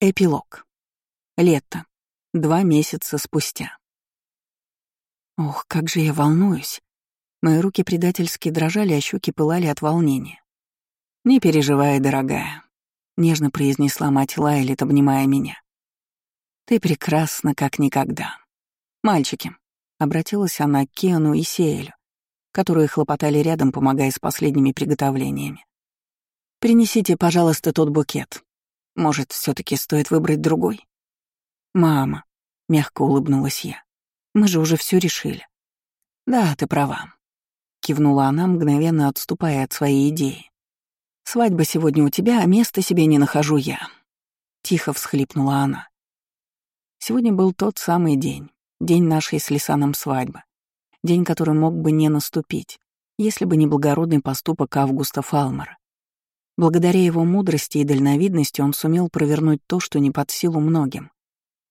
Эпилог. Лето. Два месяца спустя. Ох, как же я волнуюсь. Мои руки предательски дрожали, а щеки пылали от волнения. «Не переживай, дорогая», — нежно произнесла мать Лайлит, обнимая меня. «Ты прекрасна, как никогда. Мальчики», — обратилась она к Кену и Сеэлю, которые хлопотали рядом, помогая с последними приготовлениями. «Принесите, пожалуйста, тот букет. Может, все таки стоит выбрать другой? Мама, мягко улыбнулась я. Мы же уже все решили. Да, ты права. Кивнула она, мгновенно отступая от своей идеи. Свадьба сегодня у тебя, а места себе не нахожу я. Тихо всхлипнула она. Сегодня был тот самый день, день нашей с Лисаном свадьбы. День, который мог бы не наступить, если бы не благородный поступок Августа Фалмера. Благодаря его мудрости и дальновидности он сумел провернуть то, что не под силу многим.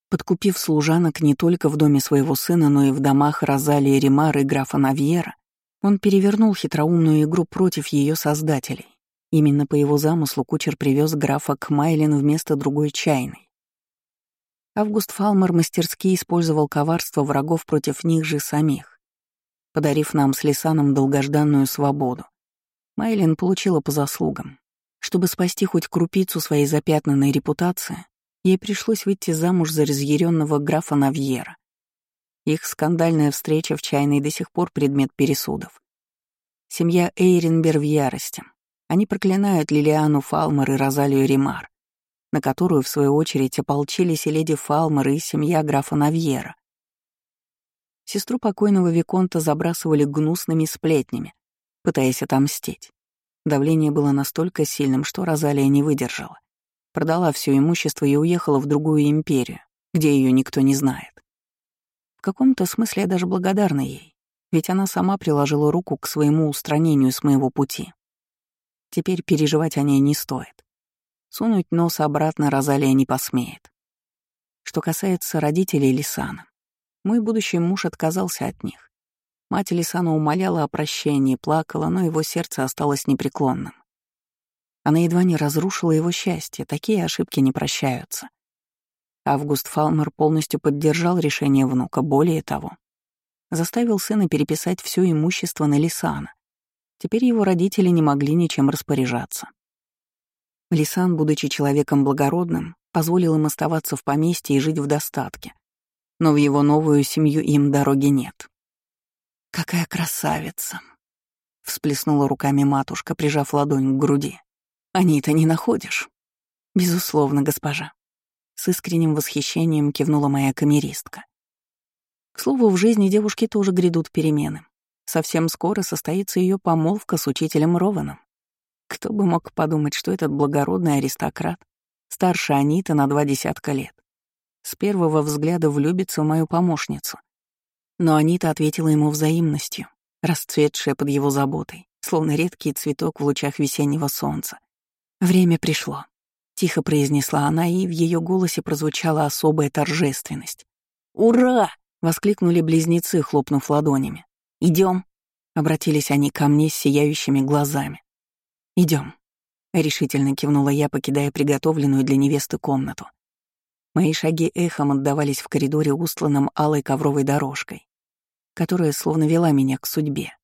Подкупив служанок не только в доме своего сына, но и в домах Розалии Римар и графа Навьера, он перевернул хитроумную игру против ее создателей. Именно по его замыслу кучер привез графа к Майлин вместо другой чайной. Август Фалмер мастерски использовал коварство врагов против них же самих, подарив нам с Лисаном долгожданную свободу. Майлин получила по заслугам, чтобы спасти хоть крупицу своей запятнанной репутации, ей пришлось выйти замуж за разъяренного графа Навьера. Их скандальная встреча в чайной до сих пор предмет пересудов. Семья Эйренбер в ярости. Они проклинают Лилиану Фалмер и Розалию Римар, на которую, в свою очередь, ополчились и леди Фалмер и семья графа Навьера. Сестру покойного Виконта забрасывали гнусными сплетнями, пытаясь отомстить. Давление было настолько сильным, что Розалия не выдержала. Продала все имущество и уехала в другую империю, где ее никто не знает. В каком-то смысле я даже благодарна ей, ведь она сама приложила руку к своему устранению с моего пути. Теперь переживать о ней не стоит. Сунуть нос обратно Розалия не посмеет. Что касается родителей Лисана, мой будущий муж отказался от них. Мать Лисана умоляла о прощении, плакала, но его сердце осталось непреклонным. Она едва не разрушила его счастье, такие ошибки не прощаются. Август Фалмер полностью поддержал решение внука, более того. Заставил сына переписать все имущество на Лисана. Теперь его родители не могли ничем распоряжаться. Лисан, будучи человеком благородным, позволил им оставаться в поместье и жить в достатке. Но в его новую семью им дороги нет. «Какая красавица!» — всплеснула руками матушка, прижав ладонь к груди. «Они-то не находишь?» «Безусловно, госпожа». С искренним восхищением кивнула моя камеристка. К слову, в жизни девушки тоже грядут перемены. Совсем скоро состоится ее помолвка с учителем Рованом. Кто бы мог подумать, что этот благородный аристократ, старше Аниты на два десятка лет, с первого взгляда влюбится в мою помощницу но Анита ответила ему взаимностью, расцветшая под его заботой, словно редкий цветок в лучах весеннего солнца. «Время пришло», — тихо произнесла она, и в ее голосе прозвучала особая торжественность. «Ура!» — воскликнули близнецы, хлопнув ладонями. Идем, обратились они ко мне с сияющими глазами. Идем, решительно кивнула я, покидая приготовленную для невесты комнату. Мои шаги эхом отдавались в коридоре, устланном алой ковровой дорожкой которая словно вела меня к судьбе.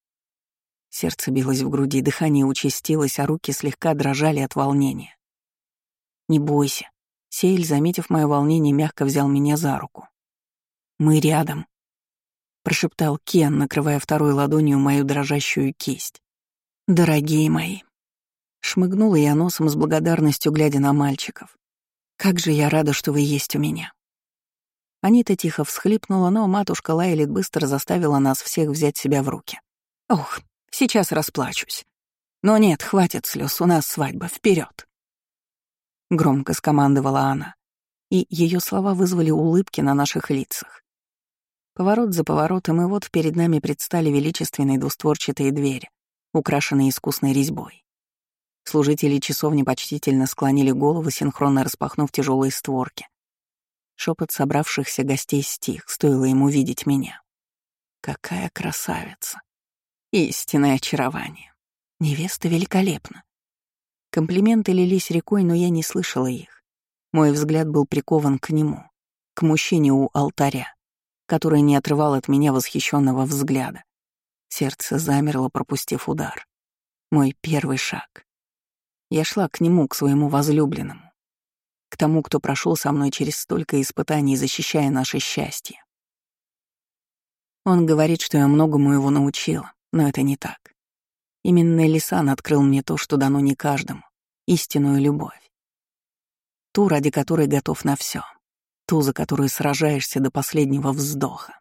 Сердце билось в груди, дыхание участилось, а руки слегка дрожали от волнения. «Не бойся», — Сейль, заметив мое волнение, мягко взял меня за руку. «Мы рядом», — прошептал Кен, накрывая второй ладонью мою дрожащую кисть. «Дорогие мои», — шмыгнула я носом с благодарностью, глядя на мальчиков. «Как же я рада, что вы есть у меня». Анита тихо всхлипнула, но матушка Лайлит быстро заставила нас всех взять себя в руки. «Ох, сейчас расплачусь. Но нет, хватит слез, у нас свадьба, вперед! Громко скомандовала она, и ее слова вызвали улыбки на наших лицах. Поворот за поворотом, и вот перед нами предстали величественные двустворчатые двери, украшенные искусной резьбой. Служители часовни почтительно склонили голову, синхронно распахнув тяжелые створки. Шепот собравшихся гостей стих, стоило ему видеть меня. Какая красавица! Истинное очарование. Невеста великолепна. Комплименты лились рекой, но я не слышала их. Мой взгляд был прикован к нему, к мужчине у алтаря, который не отрывал от меня восхищенного взгляда. Сердце замерло, пропустив удар. Мой первый шаг. Я шла к нему, к своему возлюбленному, к тому, кто прошел со мной через столько испытаний, защищая наше счастье. Он говорит, что я многому его научила, но это не так. Именно Лисан открыл мне то, что дано не каждому — истинную любовь. Ту, ради которой готов на все, Ту, за которую сражаешься до последнего вздоха.